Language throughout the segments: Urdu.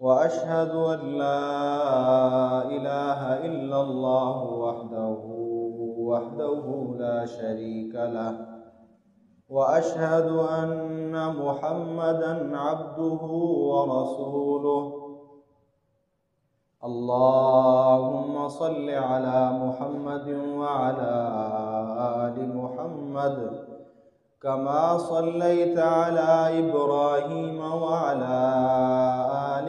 واشهد ان لا اله الا الله وحده وحده لا شريك له. واشهد ان محمدا عبده ورسوله. اللهم صل على محمد وعلى ال محمد، كما صليت على إبراهيم وعلى آل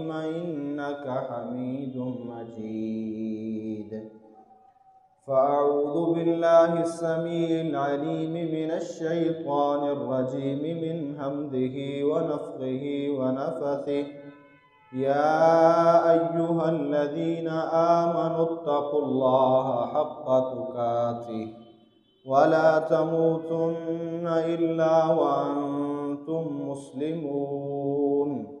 فأعوذ بالله السميع العليم من الشيطان الرجيم من همده ونفخه ونفثه. يا أيها الذين آمنوا اتقوا الله حق تقاته ولا تموتن إلا وأنتم مسلمون.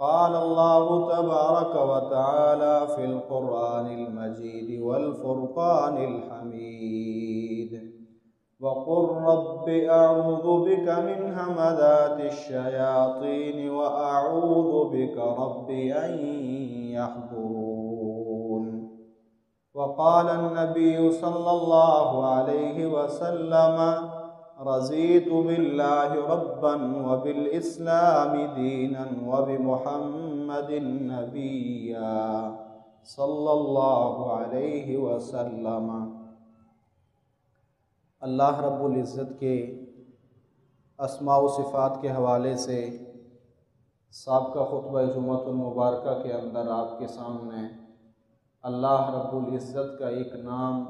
قال الله تبارك وتعالى في القرآن المجيد والفرقان الحميد. وقل رب أعوذ بك من همذات الشياطين وأعوذ بك رب أن يحضرون. وقال النبي صلى الله عليه وسلم رضيت بالله ربا وبالإسلام دينا وبمحمد نبيا صلى الله عليه وسلم. اللہ رب العزت کے اسماء و صفات کے حوالے سے سابقہ خطبہ جمعۃ المبارکہ کے اندر آپ کے سامنے اللہ رب العزت کا ایک نام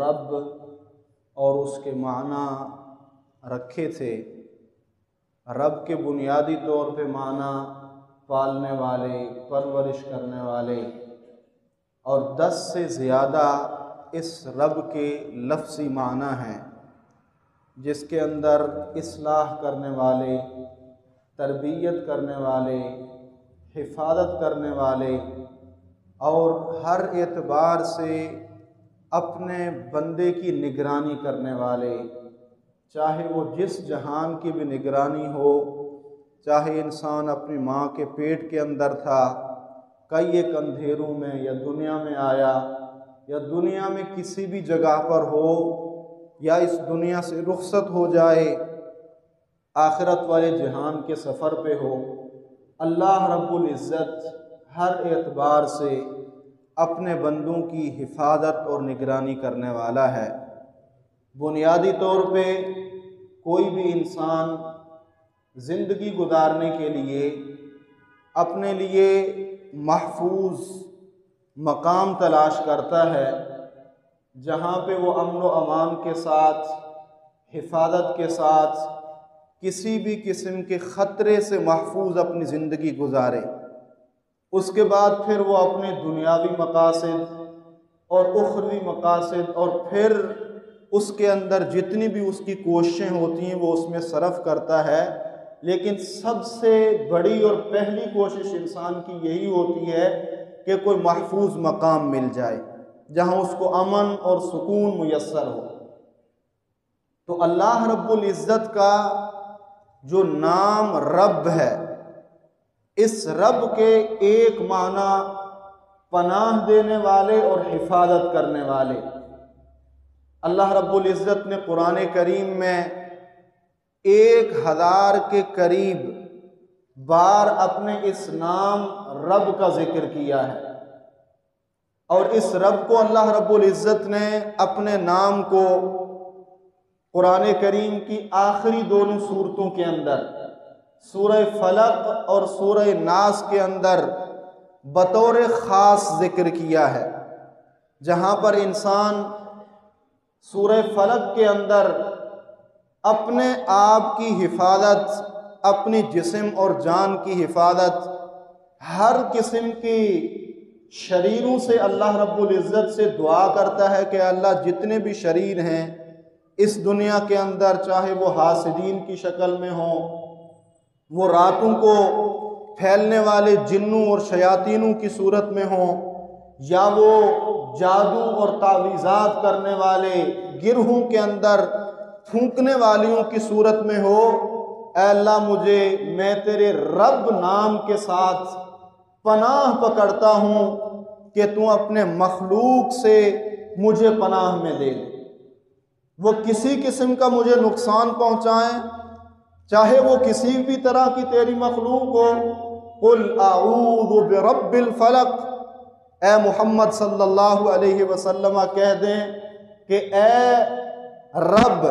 رب اور اس کے معنی رکھے تھے۔ رب کے بنیادی طور پہ معنی پالنے والے، پرورش کرنے والے۔ اور دس سے زیادہ اس رب کے لفظی معنی ہیں، جس کے اندر اصلاح کرنے والے، تربیت کرنے والے، حفاظت کرنے والے، اور ہر اعتبار سے اپنے بندے کی نگرانی کرنے والے۔ چاہے وہ جس جہان کی بھی نگرانی ہو، چاہے انسان اپنی ماں کے پیٹ کے اندر تھا، کئی ایک اندھیروں میں یا دنیا میں آیا، یا دنیا میں کسی بھی جگہ پر ہو، یا اس دنیا سے رخصت ہو جائے، آخرت والے جہان کے سفر پہ ہو، اللہ رب العزت ہر اعتبار سے اپنے بندوں کی حفاظت اور نگرانی کرنے والا ہے۔ بنیادی طور پہ کوئی بھی انسان زندگی گزارنے کے لیے اپنے لیے محفوظ مقام تلاش کرتا ہے، جہاں پہ وہ امن و امان کے ساتھ، حفاظت کے ساتھ کسی بھی قسم کے خطرے سے محفوظ اپنی زندگی گزارے۔ اس کے بعد پھر وہ اپنے دنیاوی مقاصد اور اخروی مقاصد اور پھر اس کے اندر جتنی بھی اس کی کوششیں ہوتی ہیں وہ اس میں صرف کرتا ہے۔ لیکن سب سے بڑی اور پہلی کوشش انسان کی یہی ہوتی ہے کہ کوئی محفوظ مقام مل جائے، جہاں اس کو امن اور سکون میسر ہو۔ تو اللہ رب العزت کا جو نام رب ہے، اس رب کے ایک معنی پناہ دینے والے اور حفاظت کرنے والے۔ اللہ رب العزت نے قرآن کریم میں ایک ہزار کے قریب بار اپنے اس نام رب کا ذکر کیا ہے۔ اور اس رب کو اللہ رب العزت نے اپنے نام کو قرآن کریم کی آخری دونوں صورتوں کے اندر، سورہ فلق اور سورہ ناس کے اندر بطور خاص ذکر کیا ہے، جہاں پر انسان سورہ فلق کے اندر اپنے آپ کی حفاظت، اپنی جسم اور جان کی حفاظت، ہر قسم کی شریروں سے اللہ رب العزت سے دعا کرتا ہے کہ اللہ جتنے بھی شریر ہیں اس دنیا کے اندر، چاہے وہ حاسدین کی شکل میں ہوں، وہ راتوں کو پھیلنے والے جنوں اور شیاطینوں کی صورت میں ہوں، یا وہ جادو اور تعویذات کرنے والے گرہوں کے اندر پھونکنے والیوں کی صورت میں ہو، اے اللہ مجھے، میں تیرے رب نام کے ساتھ پناہ پکڑتا ہوں کہ تو اپنے مخلوق سے مجھے پناہ میں دے وہ کسی قسم کا مجھے نقصان پہنچائیں چاہے وہ کسی بھی طرح کی تیری مخلوق ہو۔ قل اعوذ برب الفلق اے محمد صلی اللہ علیہ وسلم، کہہ دیں کہ اے رب،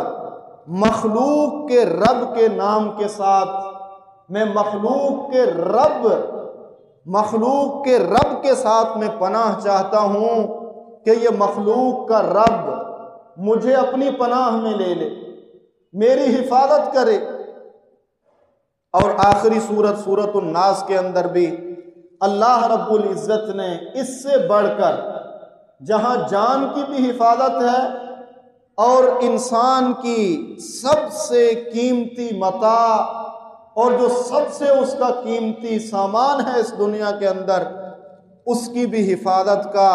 مخلوق کے رب کے نام کے ساتھ، میں مخلوق کے رب، مخلوق کے رب کے ساتھ میں پناہ چاہتا ہوں کہ یہ مخلوق کا رب مجھے اپنی پناہ میں لے لے، میری حفاظت کرے۔ اور آخری صورت صورت الناس کے اندر بھی اللہ رب العزت نے اس سے بڑھ کر جہاں جان کی بھی حفاظت ہے اور انسان کی سب سے قیمتی متا اور جو سب سے اس کا قیمتی سامان ہے اس دنیا کے اندر، اس کی بھی حفاظت کا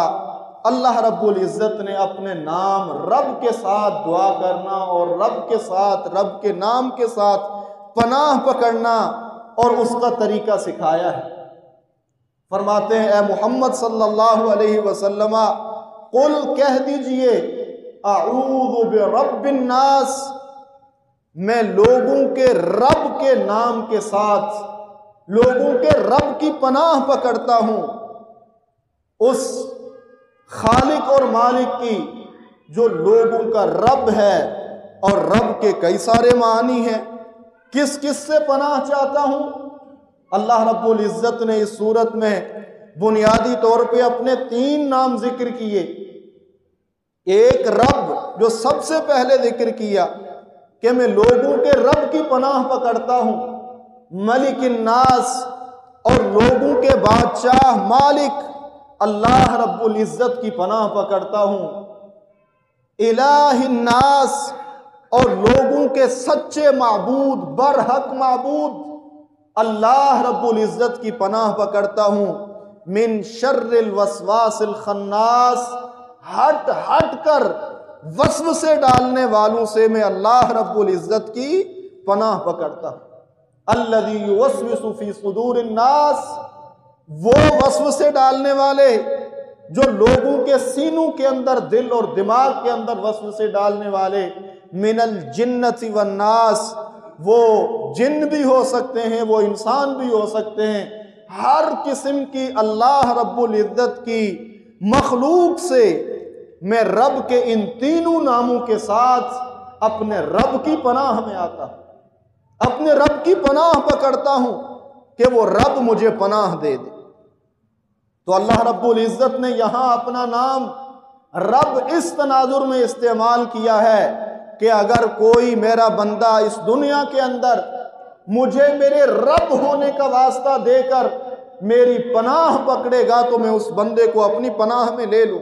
اللہ رب العزت نے اپنے نام رب کے ساتھ دعا کرنا اور رب کے ساتھ، رب کے نام کے ساتھ پناہ پکڑنا اور اس کا طریقہ سکھایا ہے۔ فرماتے ہیں، اے محمد صلی اللہ علیہ وسلم، قل کہہ دیجیے، اعوذ برب الناس، میں لوگوں کے رب کے نام کے ساتھ، لوگوں کے رب کی پناہ پکڑتا ہوں. اس خالق اور مالک کی جو لوگوں کا رب ہے اور رب کے کئی سارے معنی ہیں، کس کس سے پناہ چاہتا ہوں؟ اللہ رب العزت نے اس صورت میں بنیادی طور پہ اپنے تین نام ذکر کیے۔ ایک رب جو سب سے پہلے ذکر کیا کہ میں لوگوں کے رب کی پناہ پکڑتا ہوں، ملک الناس اور لوگوں کے بادشاہ مالک، اللہ رب العزت کی پناہ پکڑتا ہوں۔ الہ الناس اور لوگوں کے سچے معبود، برحق معبود۔ اللہ رب العزت کی پناہ پکڑتا ہوں۔ من شر الوسواس الخناس، ہٹ ہٹ کر وسو سے ڈالنے والوں سے میں اللہ رب العزت کی پناہ پکڑتا ہوں۔ اللہ فی صدور الناس، وہ وسو سے ڈالنے والے جو لوگوں کے سینوں کے اندر، دل اور دماغ کے اندر وسو سے ڈالنے والے، من الجنت والناس وہ جن بھی ہو سکتے ہیں، وہ انسان بھی ہو سکتے ہیں۔ ہر قسم کی اللہ رب العزت کی مخلوق سے میں رب کے ان تینوں ناموں کے ساتھ اپنے رب کی پناہ میں آتا ہوں۔ اپنے رب کی پناہ پکڑتا ہوں کہ وہ رب مجھے پناہ دے دے۔ تو اللہ رب العزت نے یہاں اپنا نام رب اس تناظر میں استعمال کیا ہے۔ کہ اگر کوئی میرا بندہ اس دنیا کے اندر مجھے میرے رب ہونے کا واسطہ دے کر میری پناہ پکڑے گا تو میں اس بندے کو اپنی پناہ میں لے لوں۔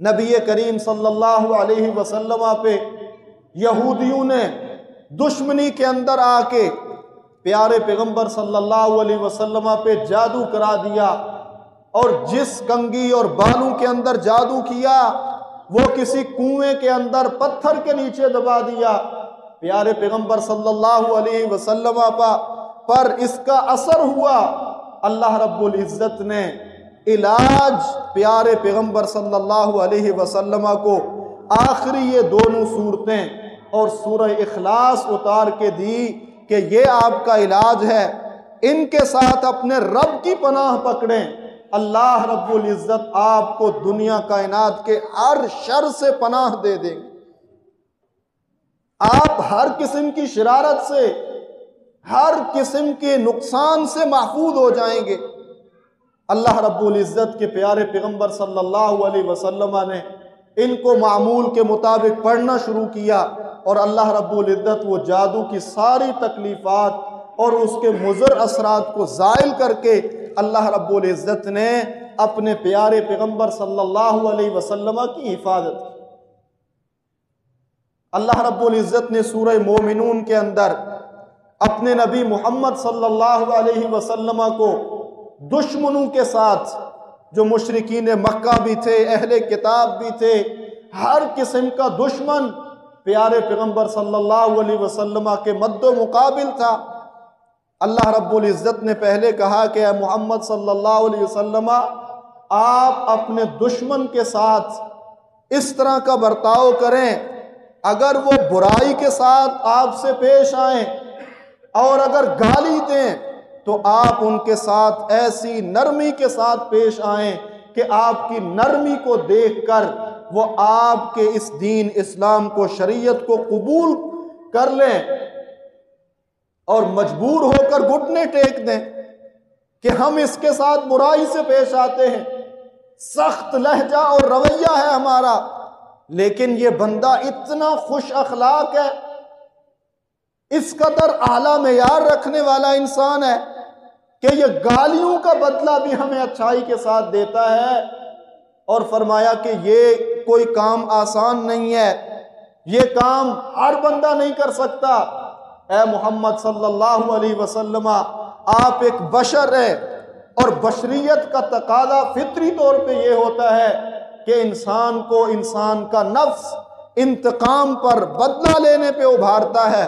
نبی کریم صلی اللہ علیہ وسلم پہ یہودیوں نے دشمنی کے اندر آ کے پیارے پیغمبر صلی اللہ علیہ وسلم پہ جادو کرا دیا اور جس کنگی اور بالوں کے اندر جادو کیا وہ کسی کنویں کے اندر پتھر کے نیچے دبا دیا۔ پیارے پیغمبر صلی اللہ علیہ وسلم پر اس کا اثر ہوا۔ اللہ رب العزت نے علاج پیارے پیغمبر صلی اللہ علیہ وسلم کو آخری یہ دونوں صورتیں اور سورہ اخلاص اتار کے دی کہ یہ آپ کا علاج ہے۔ ان کے ساتھ اپنے رب کی پناہ پکڑیں۔ اللہ رب العزت آپ کو دنیا کائنات کے ہر شر سے پناہ دے دیں گے آپ ہر قسم کی شرارت سے، ہر قسم کے نقصان سے محفوظ ہو جائیں گے۔ اللہ رب العزت کے پیارے پیغمبر صلی اللہ علیہ وسلم نے ان کو معمول کے مطابق پڑھنا شروع کیا اور اللہ رب العزت وہ جادو کی ساری تکلیفات اور اس کے مضر اثرات کو زائل کر کے اللہ رب العزت نے اپنے پیارے پیغمبر صلی اللہ علیہ وسلم کی حفاظت کی۔ اللہ رب العزت نے سورہ مومنون کے اندر اپنے نبی محمد صلی اللہ علیہ وسلم کو دشمنوں کے ساتھ، جو مشرقین مکہ بھی تھے، اہل کتاب بھی تھے، ہر قسم کا دشمن پیارے پیغمبر صلی اللہ علیہ وسلم کے مد و مقابل تھا۔ اللہ رب العزت نے پہلے کہا کہ اے محمد صلی اللہ علیہ وسلم، آپ اپنے دشمن کے ساتھ اس طرح کا برتاؤ کریں۔ اگر وہ برائی کے ساتھ آپ سے پیش آئیں اور اگر گالی دیں، تو آپ ان کے ساتھ ایسی نرمی کے ساتھ پیش آئیں کہ آپ کی نرمی کو دیکھ کر وہ آپ کے اس دین اسلام کو، شریعت کو قبول کر لیں۔ اور مجبور ہو کر گھٹنے ٹیک دیں کہ ہم اس کے ساتھ برائی سے پیش آتے ہیں۔ سخت لہجہ اور رویہ ہے ہمارا، لیکن یہ بندہ اتنا خوش اخلاق ہے۔ اس قدر اعلیٰ معیار رکھنے والا انسان ہے کہ یہ گالیوں کا بدلہ بھی ہمیں اچھائی کے ساتھ دیتا ہے۔ اور فرمایا کہ یہ کوئی کام آسان نہیں ہے، یہ کام ہر بندہ نہیں کر سکتا۔ اے محمد صلی اللہ علیہ وسلم، آپ ایک بشر ہے اور بشریت کا تقاضا فطری طور پہ یہ ہوتا ہے کہ انسان کو انسان کا نفس انتقام پر بدلہ لینے پہ ابھارتا ہے۔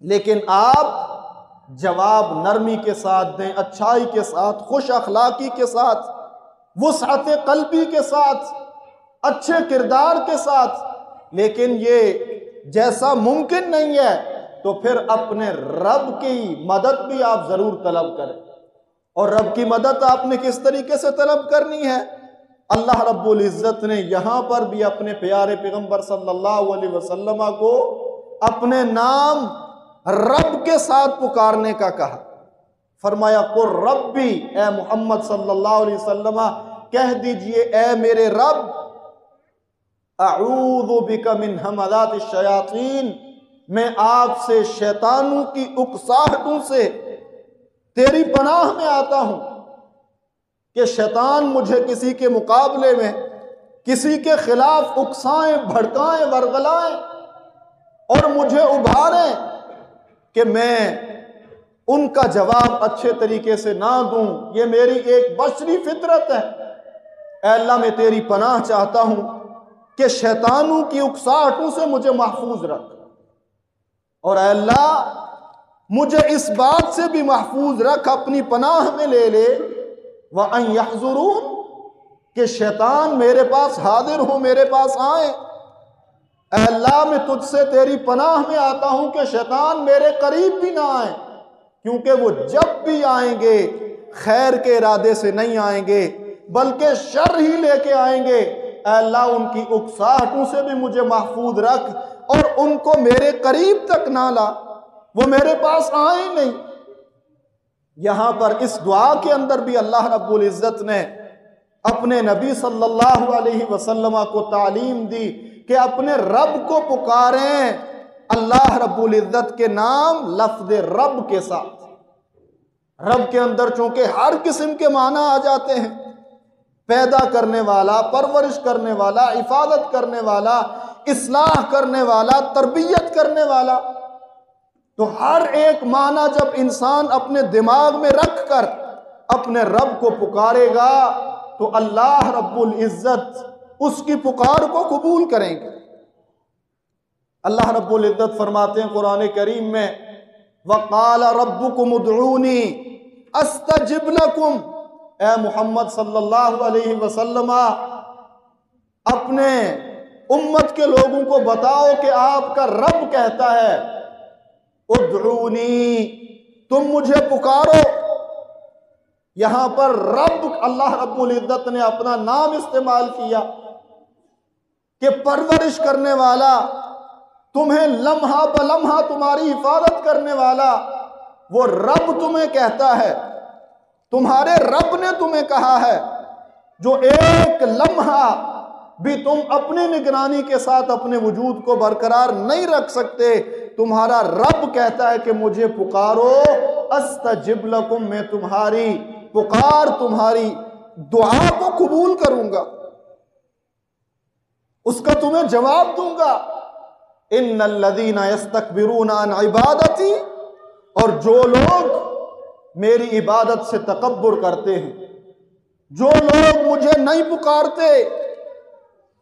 لیکن آپ جواب نرمی کے ساتھ دیں، اچھائی کے ساتھ، خوش اخلاقی کے ساتھ، وسعت قلبی کے ساتھ، اچھے کردار کے ساتھ، لیکن یہ جیسا ممکن نہیں ہے تو پھر اپنے رب کی مدد بھی آپ ضرور طلب کریں۔ اور رب کی مدد آپ نے کس طریقے سے طلب کرنی ہے؟ اللہ رب العزت نے یہاں پر بھی اپنے پیارے پیغمبر صلی اللہ علیہ وسلم کو اپنے نام رب کے ساتھ پکارنے کا کہا۔ فرمایا کو رب بھی اے محمد صلی اللہ علیہ وسلم، کہہ دیجیے، اے میرے رب، اعوذ بک من حملات الشیاطین میں آپ سے شیطانوں کی اکساہٹوں سے تیری پناہ میں آتا ہوں کہ شیطان مجھے کسی کے مقابلے میں، کسی کے خلاف اکسائیں، بھڑکائیں، ورغلائیں اور مجھے ابھاریں کہ میں ان کا جواب اچھے طریقے سے نہ دوں۔ یہ میری ایک بشری فطرت ہے۔ اے اللہ، میں تیری پناہ چاہتا ہوں کہ شیطانوں کی اکساہٹوں سے مجھے محفوظ رکھ۔ اور اے اللہ، مجھے اس بات سے بھی محفوظ رکھ، اپنی پناہ میں لے لے۔ وَأَن يَحْضُرُونَ کہ شیطان میرے پاس حاضر ہو، میرے پاس آئیں۔ اے اللہ، میں تجھ سے تیری پناہ میں آتا ہوں کہ شیطان میرے قریب بھی نہ آئیں کیونکہ وہ جب بھی آئیں گے، خیر کے ارادے سے نہیں آئیں گے، بلکہ شر ہی لے کے آئیں گے۔ اے اللہ، ان کی اکساہٹوں سے بھی مجھے محفوظ رکھ۔ اور ان کو میرے قریب تک نہ لا۔ وہ میرے پاس آئے نہیں۔ یہاں پر اس دعا کے اندر بھی اللہ رب العزت نے اپنے نبی صلی اللہ علیہ وسلم کو تعلیم دی کہ اپنے رب کو پکاریں اللہ رب العزت کے نام لفظ رب کے ساتھ۔ رب کے اندر چونکہ ہر قسم کے معنی آ جاتے ہیں۔ پیدا کرنے والا، پرورش کرنے والا، حفاظت کرنے والا اصلاح کرنے والا، تربیت کرنے والا۔ تو ہر ایک معنی جب انسان اپنے دماغ میں رکھ کر اپنے رب کو پکارے گا، تو اللہ رب العزت اس کی پکار کو قبول کریں گے۔ اللہ رب العزت فرماتے ہیں قرآن کریم میں، وقال ربكم ادعوني استجب لكم۔ اے محمد صلی اللہ علیہ وسلم، اپنے امت کے لوگوں کو بتاؤ کہ آپ کا رب کہتا ہے، ادعونی، تم مجھے پکارو۔ یہاں پر رب، اللہ رب العزت نے اپنا نام استعمال کیا کہ پرورش کرنے والا، تمہیں لمحہ بلمحہ تمہاری حفاظت کرنے والا، وہ رب تمہیں کہتا ہے۔ تمہارے رب نے تمہیں کہا ہے، جو ایک لمحہ بھی تم اپنی نگرانی کے ساتھ اپنے وجود کو برقرار نہیں رکھ سکتے۔ تمہارا رب کہتا ہے کہ مجھے پکارو۔ استجب لکم، میں تمہاری پکار، تمہاری دعا کو قبول کروں گا۔ اس کا تمہیں جواب دوں گا۔ ان الذین یستکبرون عن عبادتی، اور جو لوگ میری عبادت سے تکبر کرتے ہیں، جو لوگ مجھے نہیں پکارتے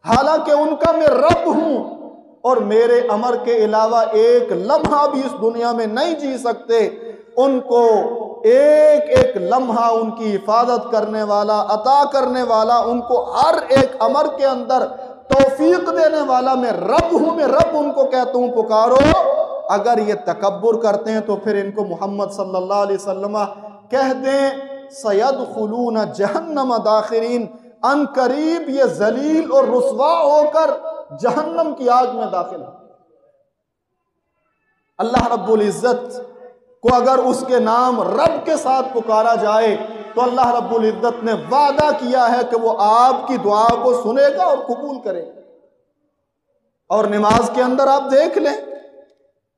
حالانکہ ان کا میں رب ہوں اور میرے امر کے علاوہ ایک لمحہ بھی اس دنیا میں نہیں جی سکتے، ان کو ایک ایک لمحہ ان کی حفاظت کرنے والا، عطا کرنے والا، ان کو ہر ایک امر کے اندر توفیق دینے والا میں رب ہوں، میں رب ان کو کہتا ہوں، پکارو۔ اگر یہ تکبر کرتے ہیں تو پھر ان کو محمد صلی اللہ علیہ وسلم کہہ دیں سید خلون جہنم داخرین۔ ان قریب یہ ذلیل اور رسوا ہو کر جہنم کی آگ میں داخل اللہ رب العزت کو اگر اس کے نام رب کے ساتھ پکارا جائے تو اللہ رب العزت نے وعدہ کیا ہے کہ وہ آپ کی دعا کو سنے گا اور قبول کرے گا۔ اور نماز کے اندر آپ دیکھ لیں،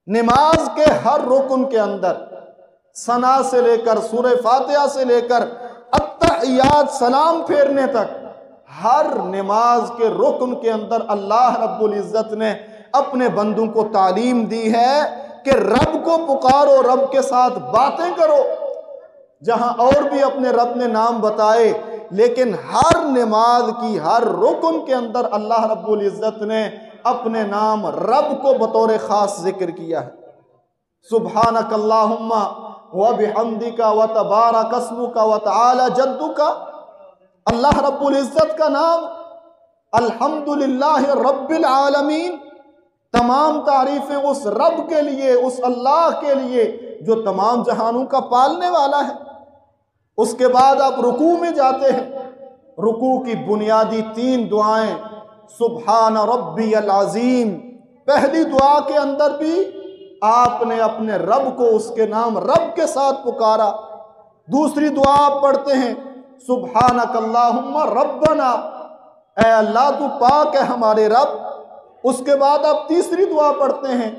نماز کے ہر رکن کے اندر سنا سے لے کر، سورہ فاتحہ سے لے کر اتحیات سلام پھیرنے تک ہر نماز کے رکن کے اندر اللہ رب العزت نے اپنے بندوں کو تعلیم دی ہے کہ رب کو پکارو، رب کے ساتھ باتیں کرو۔ جہاں اور بھی اپنے رب نے نام بتائے، لیکن ہر نماز کی، ہر رکن کے اندر اللہ رب العزت نے اپنے نام رب کو بطور خاص ذکر کیا ہے۔ سبحانک اللہم و بحمدکا و تبارک اسمکا و تعالی جدکا اللہ رب العزت کا نام الحمدللہ رب العالمین تمام تعریفیں اس رب کے لیے، اس اللہ کے لیے جو تمام جہانوں کا پالنے والا ہے۔ اس کے بعد آپ رکوع میں جاتے ہیں۔ رکوع کی بنیادی تین دعائیں۔ سبحان ربی العظیم۔ پہلی دعا کے اندر بھی آپ نے اپنے رب کو اس کے نام رب کے ساتھ پکارا۔ دوسری دعا آپ پڑھتے ہیں۔ سبحانک اللہم ربنا۔ اے اللہ، تو پاک ہے ہمارے رب۔ اس کے بعد آپ تیسری دعا پڑھتے ہیں۔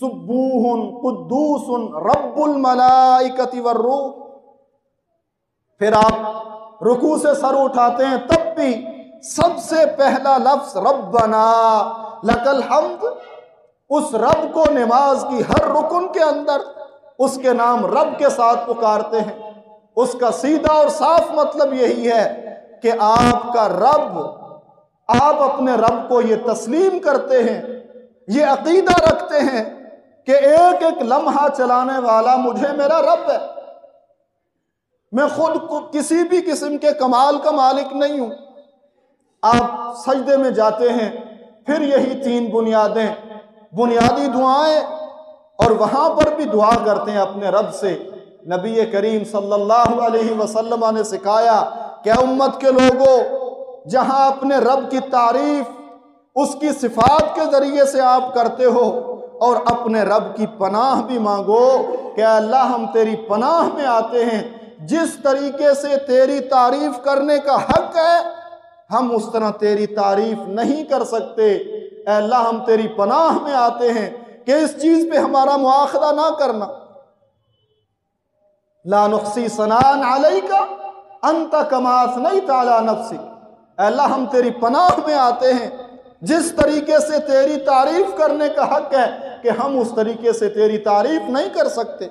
سبوہ قدوس رب الملائکت والروح۔ پھر آپ رکوع سے سر اٹھاتے ہیں۔ تب بھی سب سے پہلا لفظ ربنا۔ لکل حمد اس رب کو نماز کی ہر رکن کے اندر اس کے نام رب کے ساتھ پکارتے ہیں۔ اس کا سیدھا اور صاف مطلب یہی ہے کہ آپ کا رب، آپ اپنے رب کو یہ تسلیم کرتے ہیں، یہ عقیدہ رکھتے ہیں کہ ایک ایک لمحہ چلانے والا مجھے میرا رب ہے۔ میں خود کو کسی بھی قسم کے کمال کا مالک نہیں ہوں۔ آپ سجدے میں جاتے ہیں، پھر یہی تین بنیادیں، بنیادی دعائیں اور وہاں پر بھی دعا کرتے ہیں اپنے رب سے۔ نبی کریم صلی اللہ علیہ وسلم نے سکھایا کہ امت کے لوگوں، جہاں اپنے رب کی تعریف، اس کی صفات کے ذریعے سے آپ کرتے ہو اور اپنے رب کی پناہ بھی مانگو کہ اللہ ہم تیری پناہ میں آتے ہیں۔ جس طریقے سے تیری تعریف کرنے کا حق ہے، ہم اس طرح تیری تعریف نہیں کر سکتے۔ اے اللہ، ہم تیری پناہ میں آتے ہیں کہ اس چیز پہ ہمارا مواخذہ نہ کرنا۔ لا نقصی سنان علیہ کا انت کماس نہیں تالا نفسی اللہ، ہم تیری پناہ میں آتے ہیں۔ جس طریقے سے تیری تعریف کرنے کا حق ہے کہ ہم اس طریقے سے تیری تعریف نہیں کر سکتے۔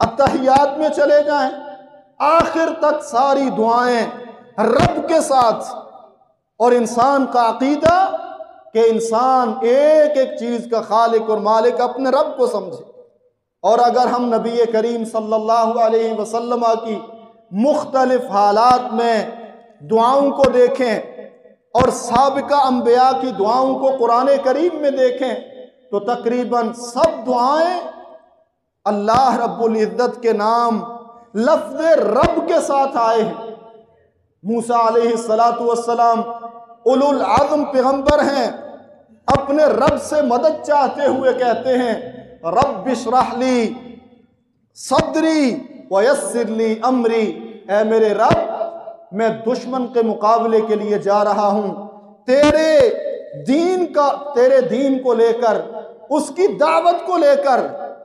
اتحیات میں چلے جائیں۔ آخر تک ساری دعائیں رب کے ساتھ۔ اور انسان کا عقیدہ کہ انسان ایک ایک چیز کا خالق اور مالک اپنے رب کو سمجھے۔ اور اگر ہم نبی کریم صلی اللہ علیہ وسلم کی مختلف حالات میں دعاؤں کو دیکھیں اور سابقہ انبیاء کی دعاؤں کو قرآن کریم میں دیکھیں، تو تقریباً سب دعائیں اللہ رب العزت کے نام لفظ رب کے ساتھ آئے ہیں۔ موسیٰ علیہ السلام اولو العظم پیغمبر ہیں، اپنے رب سے مدد چاہتے ہوئے کہتے ہیں رب اشرح لی صدری ویسر لی امری۔ اے میرے رب، میں دشمن کے مقابلے کے لیے جا رہا ہوں۔ تیرے دین کا، تیرے دین کو لے کر، اس کی دعوت کو لے کر،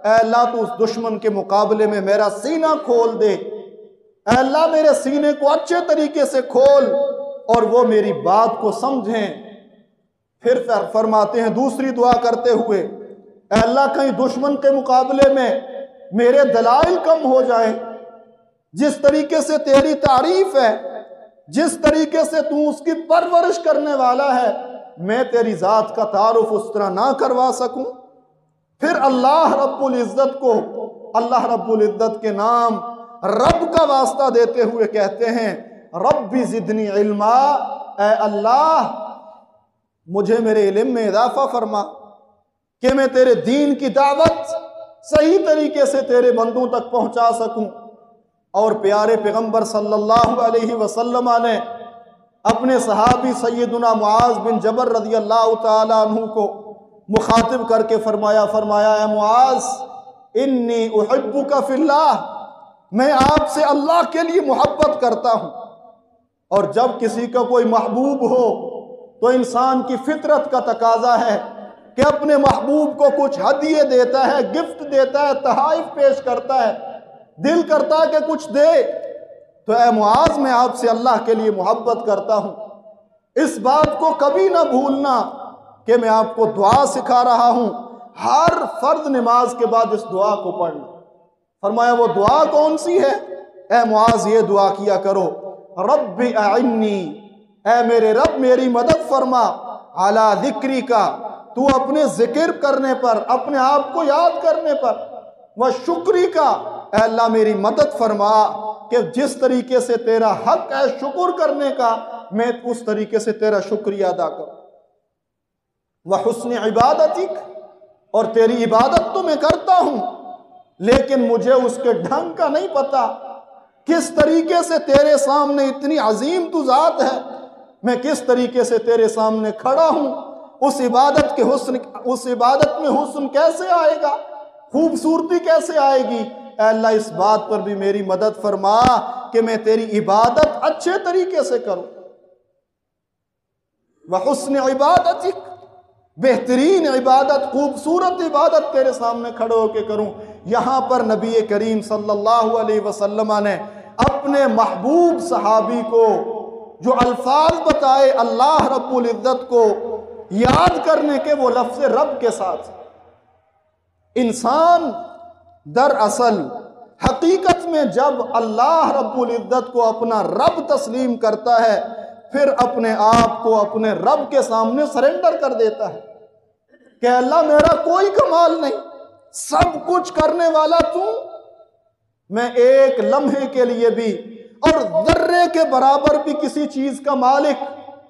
اے اللہ تو اس دشمن کے مقابلے میں میرا سینہ کھول دے۔ اے اللہ، میرے سینے کو اچھے طریقے سے کھول اور وہ میری بات کو سمجھیں۔ پھر فرماتے ہیں، دوسری دعا کرتے ہوئے اے اللہ کہیں دشمن کے مقابلے میں میرے دلائل کم ہو جائیں۔ جس طریقے سے تیری تعریف ہے، جس طریقے سے تو اس کی پرورش کرنے والا ہے، میں تیری ذات کا تعارف اس طرح نہ کروا سکوں۔ پھر اللہ رب العزت کو، اللہ رب العزت کے نام رب کا واسطہ دیتے ہوئے کہتے ہیں رب بھی زدنی علما، اے اللہ، مجھے میرے علم میں اضافہ فرما۔ کہ میں تیرے دین کی دعوت صحیح طریقے سے تیرے بندوں تک پہنچا سکوں۔ اور پیارے پیغمبر صلی اللہ علیہ وسلم نے اپنے صحابی سیدنا معاذ بن جبر رضی اللہ تعالیٰ عنہ کو مخاطب کر کے فرمایا فرمایا، اے معاذ، انی احبک فی اللہ، میں آپ سے اللہ کے لیے محبت کرتا ہوں۔ اور جب کسی کا کوئی محبوب ہو تو انسان کی فطرت کا تقاضا ہے۔ کہ اپنے محبوب کو کچھ ہدیے دیتا ہے، گفٹ دیتا ہے، تحائف پیش کرتا ہے۔ دل کرتا ہے کہ کچھ دے۔ تو اے معاذ، میں آپ سے اللہ کے لیے محبت کرتا ہوں۔ اس بات کو کبھی نہ بھولنا کہ میں آپ کو دعا سکھا رہا ہوں۔ ہر فرد نماز کے بعد اس دعا کو پڑھنا فرمایا، وہ دعا کون سی ہے؟ اے معاذ، یہ دعا کیا کرو۔ رب اعنی۔ اے میرے رب، میری مدد فرما۔ اعلیٰ ذکری کا تو اپنے ذکر کرنے پر، اپنے آپ کو یاد کرنے پر۔ وہ شکری کا، اے اللہ میری مدد فرما کہ جس طریقے سے تیرا حق ہے شکر کرنے کا، میں اس طریقے سے تیرا شکریہ ادا کروں۔ وہ حسن عبادت اور تیری عبادت تو میں کرتا ہوں، لیکن مجھے اس کے ڈھنگ کا نہیں پتا۔ کس طریقے سے تیرے سامنے اتنی عظیم تو ذات ہے؟ میں کس طریقے سے تیرے سامنے کھڑا ہوں؟ اس عبادت کے حسن، اس عبادت میں حسن کیسے آئے گا؟ خوبصورتی کیسے آئے گی؟ اے اللہ، اس بات پر بھی میری مدد فرما کہ میں تیری عبادت اچھے طریقے سے کروں۔ وحسن عبادت بہترین عبادت، خوبصورت عبادت تیرے سامنے کھڑے ہو کے کروں۔ یہاں پر نبی کریم صلی اللہ علیہ وسلم نے اپنے محبوب صحابی کو جو الفاظ بتائے اللہ رب العزت کو یاد کرنے کے وہ لفظ رب کے ساتھ۔ انسان در اصل حقیقت میں جب اللہ رب العزت کو اپنا رب تسلیم کرتا ہے، پھر اپنے آپ کو اپنے رب کے سامنے سرنڈر کر دیتا ہے۔ کہ اللہ میرا کوئی کمال نہیں، سب کچھ کرنے والا تو میں ایک لمحے کے لیے بھی اور ذرے کے برابر بھی کسی چیز کا مالک۔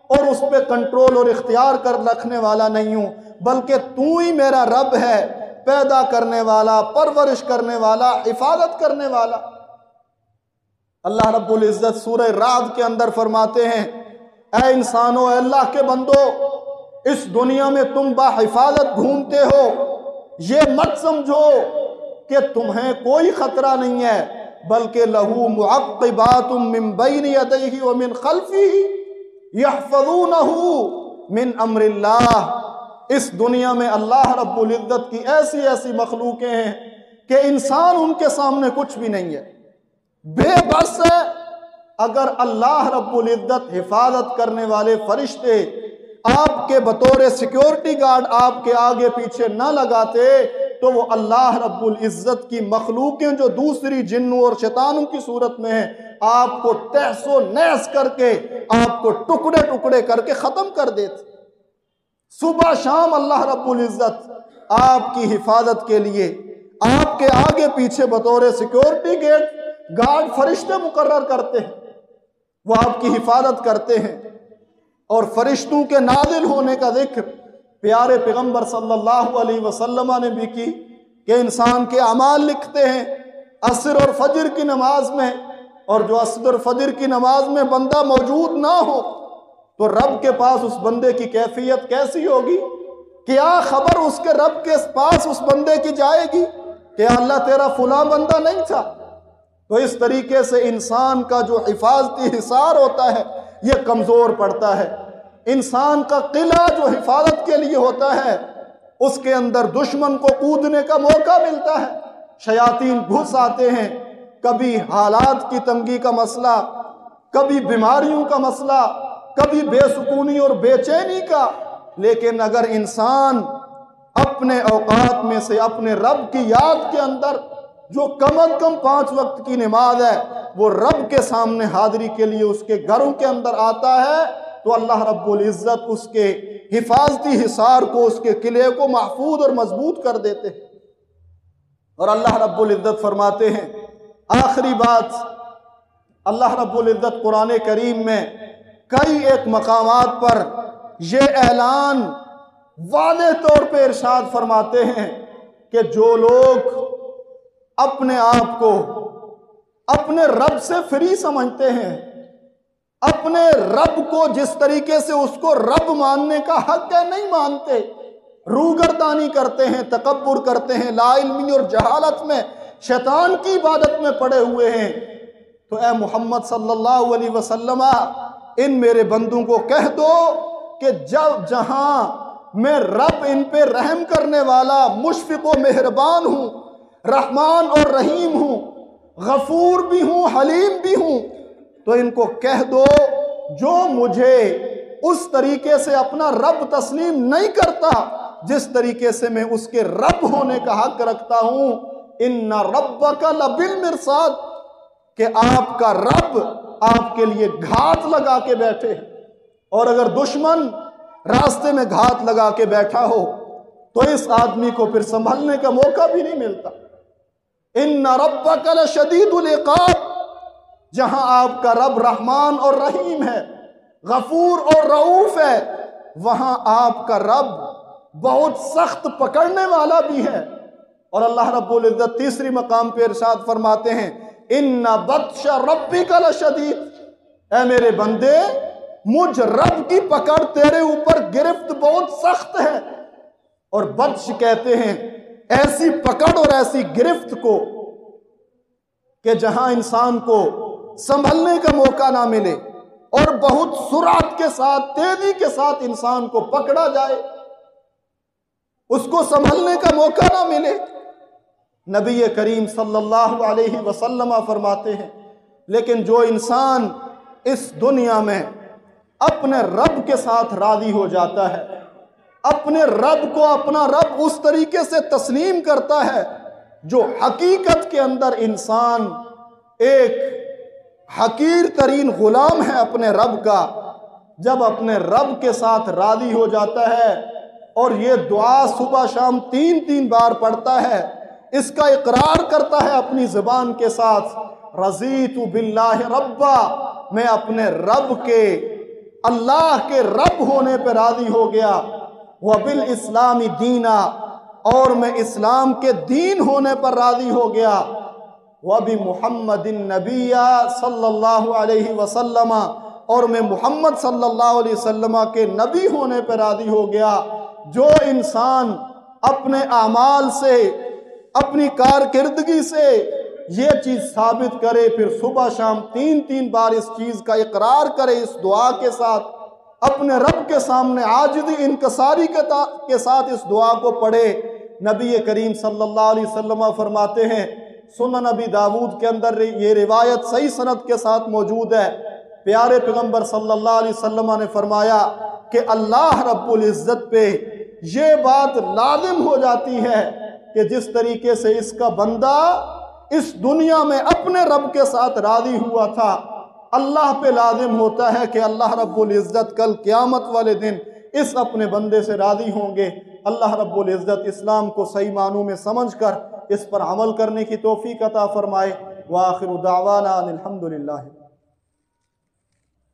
اور اس پہ کنٹرول اور اختیار کر رکھنے والا نہیں ہوں، بلکہ تو ہی میرا رب ہے، پیدا کرنے والا، پرورش کرنے والا، حفاظت کرنے والا۔ اللہ رب العزت سورہ رات کے اندر فرماتے ہیں، اے انسانوں اے اللہ کے بندو، اس دنیا میں تم با حفاظت گھومتے ہو۔ یہ مت سمجھو کہ تمہیں کوئی خطرہ نہیں ہے، بلکہ لہو معقبات من بین یدیہ ومن خلفی یحفظونہ من امر اللہ اس دنیا میں اللہ رب العزت کی ایسی ایسی مخلوقیں ہیں کہ انسان ان کے سامنے کچھ بھی نہیں ہے۔ بے بس ہے، اگر اللہ رب العزت حفاظت کرنے والے فرشتے آپ کے بطور سیکیورٹی گارڈ آپ کے آگے پیچھے نہ لگاتے تو وہ اللہ رب العزت کی مخلوقیں جو دوسری جنوں اور شیطانوں کی صورت میں ہیں، آپ کو تحس و نیس کر کے، آپ کو ٹکڑے ٹکڑے کر کے ختم کر دیتے۔ صبح شام اللہ رب العزت آپ کی حفاظت کے لیے آپ کے آگے پیچھے بطور سیکیورٹی گیٹ گارڈ فرشتے مقرر کرتے ہیں۔ وہ آپ کی حفاظت کرتے ہیں۔ اور فرشتوں کے نازل ہونے کا ذکر پیارے پیغمبر صلی اللہ علیہ وسلم نے بھی کی کہ انسان کے اعمال لکھتے ہیں، عصر اور فجر کی نماز میں، اور جو عصر اور فجر کی نماز میں بندہ موجود نہ ہو، تو رب کے پاس اس بندے کی کیفیت کیسی ہوگی؟ کیا خبر اس کے رب کے پاس اس بندے کی جائے گی کہ اللہ تیرا فلاں بندہ نہیں تھا؟ تو اس طریقے سے انسان کا جو حفاظتی حصار ہوتا ہے، یہ کمزور پڑتا ہے۔ انسان کا قلعہ جو حفاظت کے لیے ہوتا ہے، اس کے اندر دشمن کو کودنے کا موقع ملتا ہے۔ شیاطین گھس آتے ہیں۔ کبھی حالات کی تنگی کا مسئلہ، کبھی بیماریوں کا مسئلہ، کبھی بے سکونی اور بے چینی کا۔ لیکن اگر انسان اپنے اوقات میں سے اپنے رب کی یاد کے اندر، جو کم از کم پانچ وقت کی نماز ہے، وہ رب کے سامنے حاضری کے لیے اس کے گھروں کے اندر آتا ہے تو اللہ رب العزت اس کے حفاظتی حصار کو، اس کے قلعے کو محفوظ اور مضبوط کر دیتے ہیں۔ اور اللہ رب العزت فرماتے ہیں، آخری بات، اللہ رب العزت قرآن کریم میں کئی ایک مقامات پر یہ اعلان واضح طور پہ ارشاد فرماتے ہیں کہ جو لوگ اپنے آپ کو اپنے رب سے فری سمجھتے ہیں اپنے رب کو جس طریقے سے اس کو رب ماننے کا حق ہے نہیں مانتے، روگردانی کرتے ہیں، تکبر کرتے ہیں، لا علمی اور جہالت میں، شیطان کی عبادت میں پڑے ہوئے ہیں۔ تو اے محمد صلی اللہ علیہ وسلم، ان میرے بندوں کو کہہ دو کہ جب جہاں میں رب ان پہ رحم کرنے والا، مشفق و مہربان ہوں، رحمان اور رحیم ہوں، غفور بھی ہوں، حلیم بھی ہوں تو ان کو کہہ دو جو مجھے اس طریقے سے اپنا رب تسلیم نہیں کرتا، جس طریقے سے میں اس کے رب ہونے کا حق رکھتا ہوں۔ ان رب کا لبل مرساد کہ آپ کا رب آپ کے لیے گھات لگا کے بیٹھے اور اگر دشمن راستے میں گھات لگا کے بیٹھا ہو، تو اس آدمی کو پھر سنبھلنے کا موقع بھی نہیں ملتا۔ ان رب کا شدید العقاب جہاں آپ کا رب رحمان اور رحیم ہے، غفور اور رعوف ہے، وہاں آپ کا رب بہت سخت پکڑنے والا بھی ہے۔ اور اللہ رب العزت تیسری مقام پہ ارشاد فرماتے ہیں، ان بدش ربی کا شدید اے میرے بندے، مجھ رب کی پکڑ تیرے اوپر گرفت بہت سخت ہے۔ اور بدش کہتے ہیں، ایسی پکڑ اور ایسی گرفت کو کہ جہاں انسان کو سنبھلنے کا موقع نہ ملے اور بہت سرعت کے ساتھ، تیزی کے ساتھ انسان کو پکڑا جائے، اس کو سنبھلنے کا موقع نہ ملے۔ نبی کریم صلی اللہ علیہ وسلم فرماتے ہیں، لیکن جو انسان اس دنیا میں اپنے رب کے ساتھ راضی ہو جاتا ہے، اپنے رب کو اپنا رب اس طریقے سے تسلیم کرتا ہے جو حقیقت کے اندر انسان ایک حقیر ترین غلام ہے اپنے رب کا، جب اپنے رب کے ساتھ راضی ہو جاتا ہے اور یہ دعا صبح شام تین تین بار پڑھتا ہے، اس کا اقرار کرتا ہے اپنی زبان کے ساتھ، رضیت باللہ ربا، میں اپنے رب کے، اللہ کے رب ہونے پہ راضی ہو گیا۔ وہ بال اسلامی دینا اور میں اسلام کے دین ہونے پر راضی ہو گیا۔ وبی محمد نبیہ صلی اللہ علیہ وسلم۔ اور میں محمد صلی اللہ علیہ وسلم کے نبی ہونے پر راضی ہو گیا۔ جو انسان اپنے اعمال سے، اپنی کارکردگی سے یہ چیز ثابت کرے، پھر صبح شام تین تین بار اس چیز کا اقرار کرے، اس دعا کے ساتھ، اپنے رب کے سامنے عاجدی انکساری کے ساتھ اس دعا کو پڑھے۔ نبی کریم صلی اللہ علیہ وسلم فرماتے ہیں سنن نبی داود کے اندر یہ روایت صحیح سند کے ساتھ موجود ہے۔ پیارے پیغمبر صلی اللہ علیہ وسلم نے فرمایا کہ اللہ رب العزت پہ یہ بات لازم ہو جاتی ہے کہ جس طریقے سے اس کا بندہ اس دنیا میں اپنے رب کے ساتھ راضی ہوا تھا، اللہ پہ لازم ہوتا ہے کہ اللہ رب العزت کل قیامت والے دن اس اپنے بندے سے راضی ہوں گے۔ اللہ رب العزت اسلام کو صحیح معنوں میں سمجھ کر اس پر عمل کرنے کی توفیق عطا فرمائے۔ وآخر دعوانا الحمدللہ۔